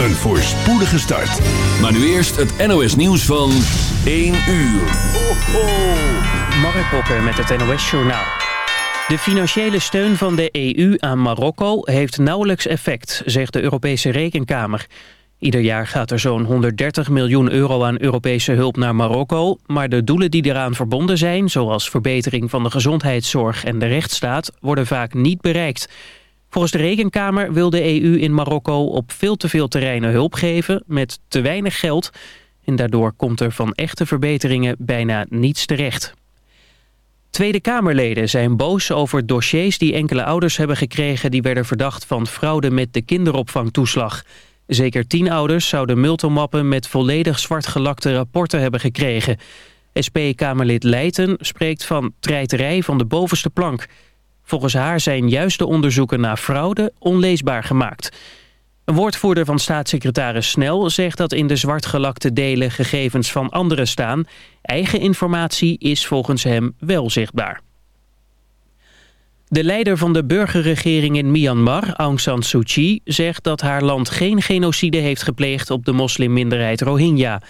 Een voorspoedige start. Maar nu eerst het NOS nieuws van 1 uur. Ho, ho. Mark Hokker met het NOS Journaal. De financiële steun van de EU aan Marokko heeft nauwelijks effect, zegt de Europese Rekenkamer. Ieder jaar gaat er zo'n 130 miljoen euro aan Europese hulp naar Marokko... maar de doelen die eraan verbonden zijn, zoals verbetering van de gezondheidszorg en de rechtsstaat... worden vaak niet bereikt. Volgens de Rekenkamer wil de EU in Marokko op veel te veel terreinen hulp geven... met te weinig geld en daardoor komt er van echte verbeteringen bijna niets terecht. Tweede Kamerleden zijn boos over dossiers die enkele ouders hebben gekregen... die werden verdacht van fraude met de kinderopvangtoeslag... Zeker tien ouders zouden multomappen met volledig zwartgelakte rapporten hebben gekregen. SP-Kamerlid Leijten spreekt van treiterij van de bovenste plank. Volgens haar zijn juist de onderzoeken naar fraude onleesbaar gemaakt. Een woordvoerder van staatssecretaris Snel zegt dat in de zwartgelakte delen gegevens van anderen staan. Eigen informatie is volgens hem wel zichtbaar. De leider van de burgerregering in Myanmar, Aung San Suu Kyi... zegt dat haar land geen genocide heeft gepleegd op de moslimminderheid Rohingya.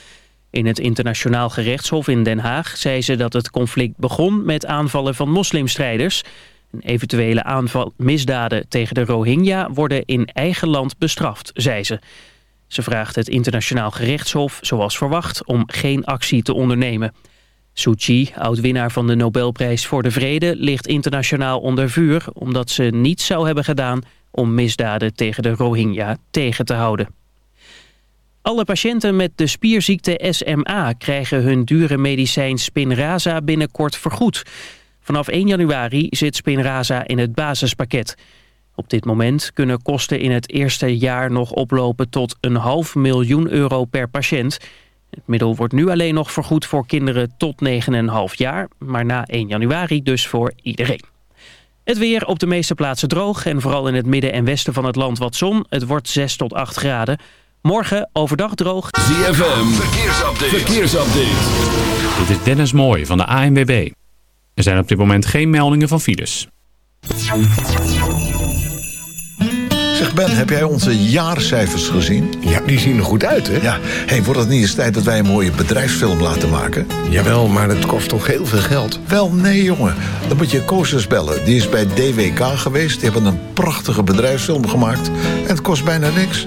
In het internationaal gerechtshof in Den Haag zei ze dat het conflict begon met aanvallen van moslimstrijders. Eventuele aanval misdaden tegen de Rohingya worden in eigen land bestraft, zei ze. Ze vraagt het internationaal gerechtshof, zoals verwacht, om geen actie te ondernemen. Suu Kyi, oud-winnaar van de Nobelprijs voor de Vrede, ligt internationaal onder vuur... omdat ze niets zou hebben gedaan om misdaden tegen de Rohingya tegen te houden. Alle patiënten met de spierziekte SMA krijgen hun dure medicijn Spinraza binnenkort vergoed. Vanaf 1 januari zit Spinraza in het basispakket. Op dit moment kunnen kosten in het eerste jaar nog oplopen tot een half miljoen euro per patiënt... Het middel wordt nu alleen nog vergoed voor kinderen tot 9,5 jaar... maar na 1 januari dus voor iedereen. Het weer op de meeste plaatsen droog en vooral in het midden en westen van het land wat zon. Het wordt 6 tot 8 graden. Morgen overdag droog. ZFM, verkeersupdate. verkeersupdate. Dit is Dennis Mooij van de ANWB. Er zijn op dit moment geen meldingen van files. Zeg Ben, heb jij onze jaarcijfers gezien? Ja, die zien er goed uit, hè? Ja. hey, wordt het niet eens tijd dat wij een mooie bedrijfsfilm laten maken? Jawel, maar het kost toch heel veel geld? Wel, nee jongen. Dan moet je Koosjes bellen. Die is bij DWK geweest. Die hebben een prachtige bedrijfsfilm gemaakt. En het kost bijna niks.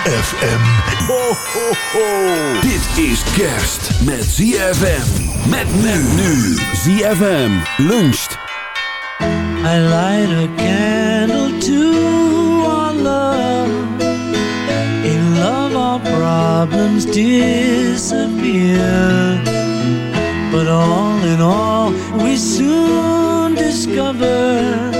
ZFM. Ho, ho, ho. Dit is kerst met ZFM. Met men nu. ZFM luncht. I light a candle to our love. In love, our problems disappear. But all in all, we soon discover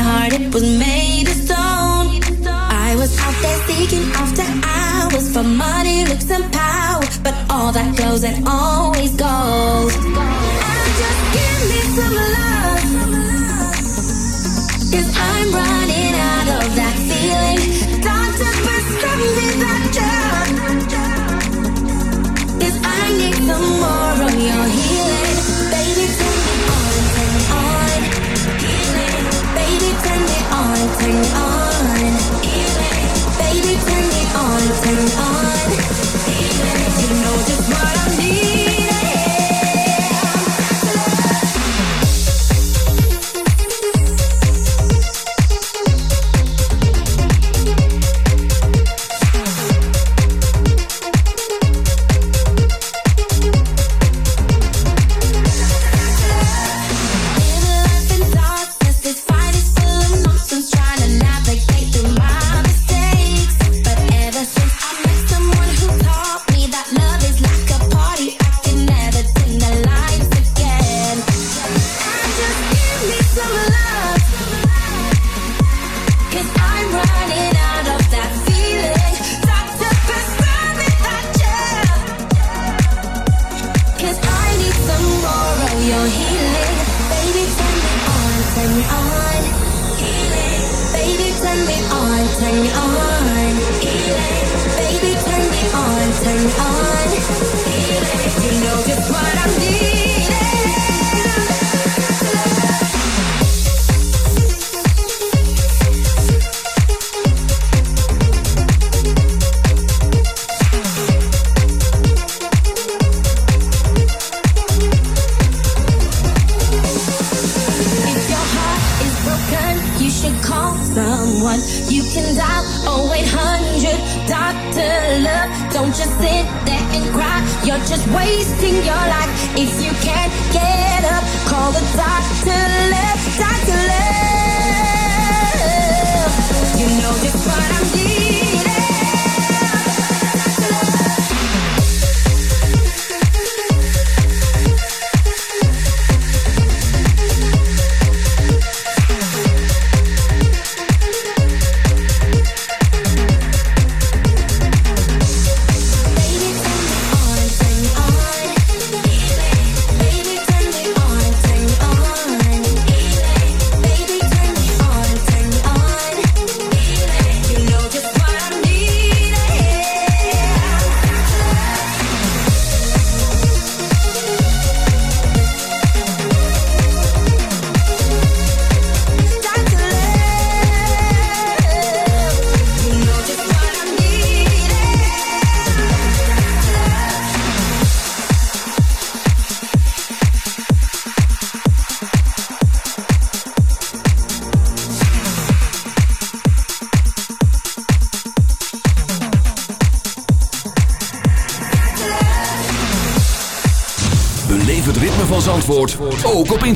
my heart, it was made of stone. I was out there seeking after hours for money, looks, and power. But all that goes and always goes.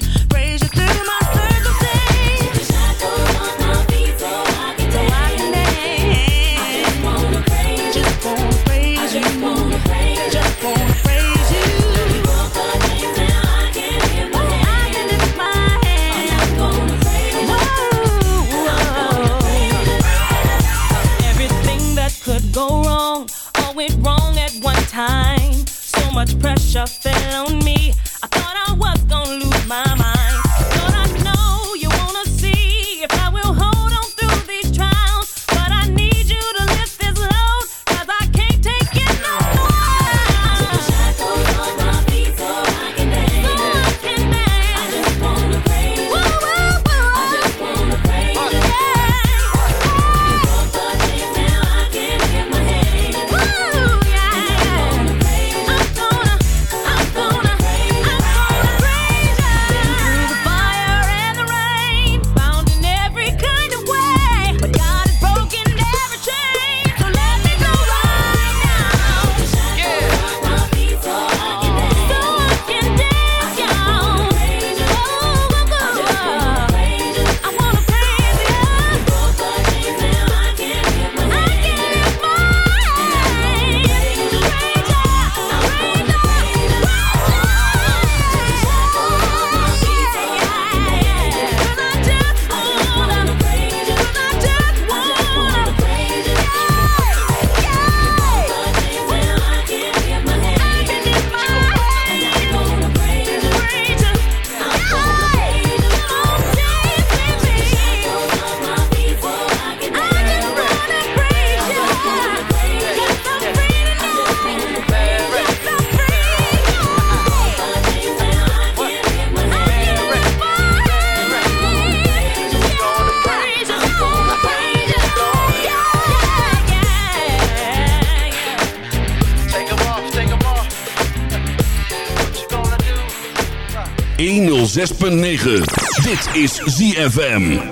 should 106.9. Dit is ZFM.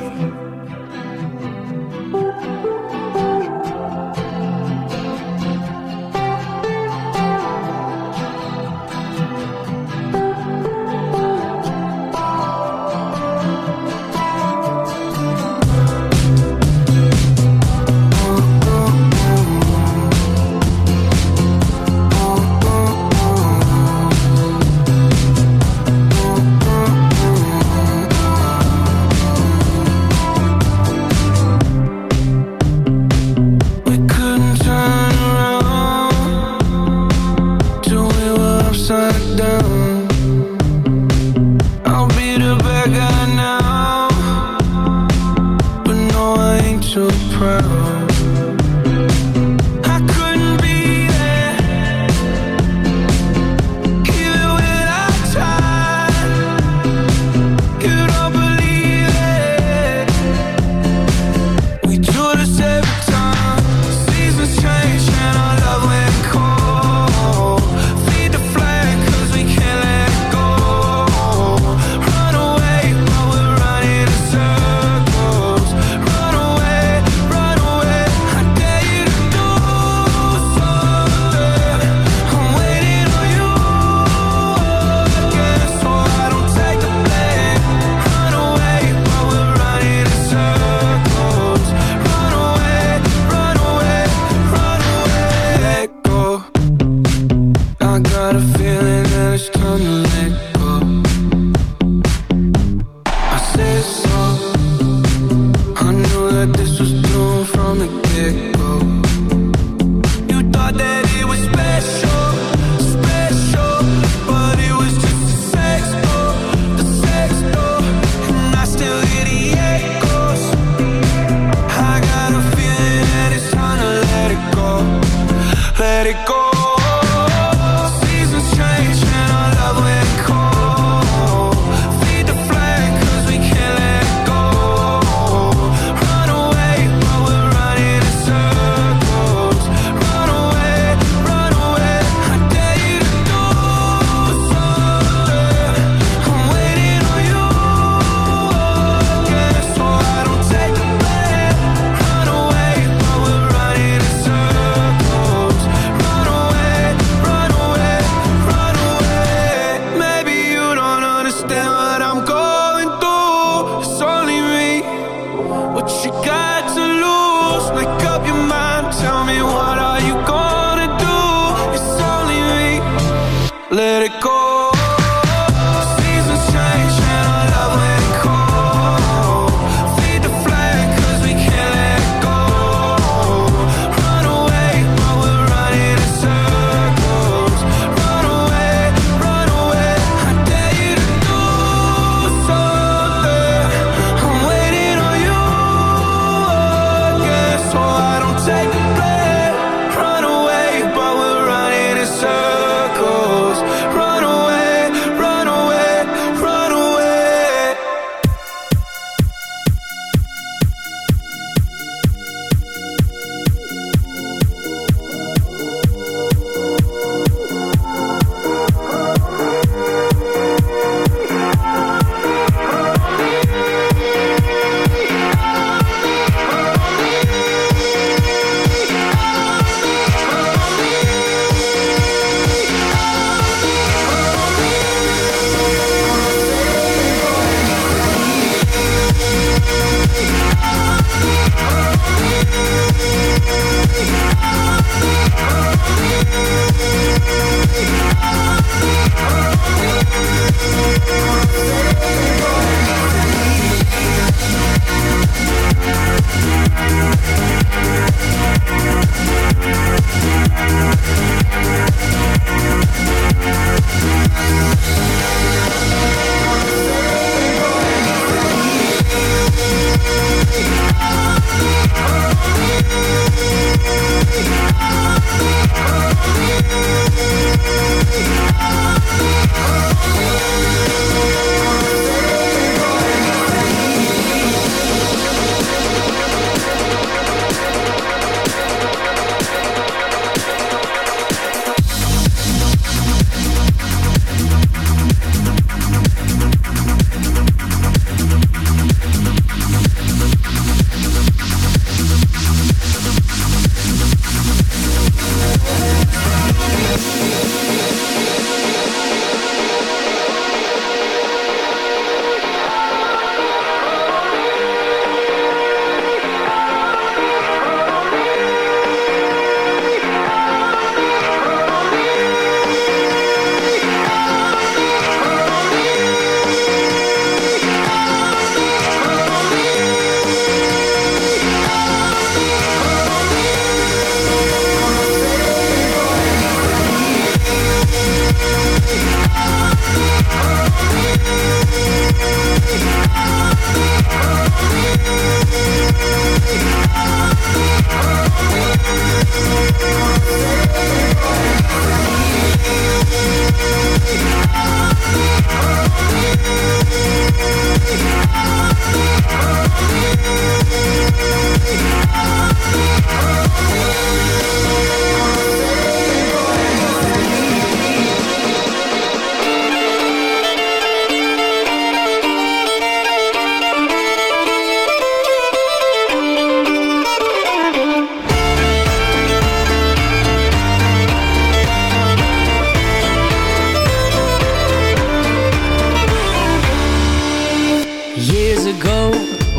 Years ago,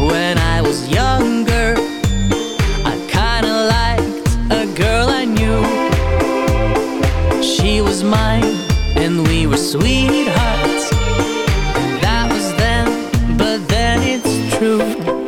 when I was younger, I kinda liked a girl I knew. She was mine, and we were sweethearts. That was then, but then it's true.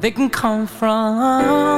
That can come from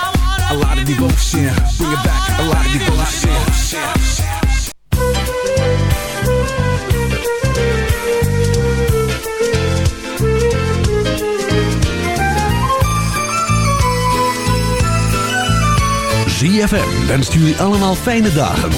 A lot of devotion. Bring it back. A lot of devotion. ZFM wenst jullie allemaal fijne dagen.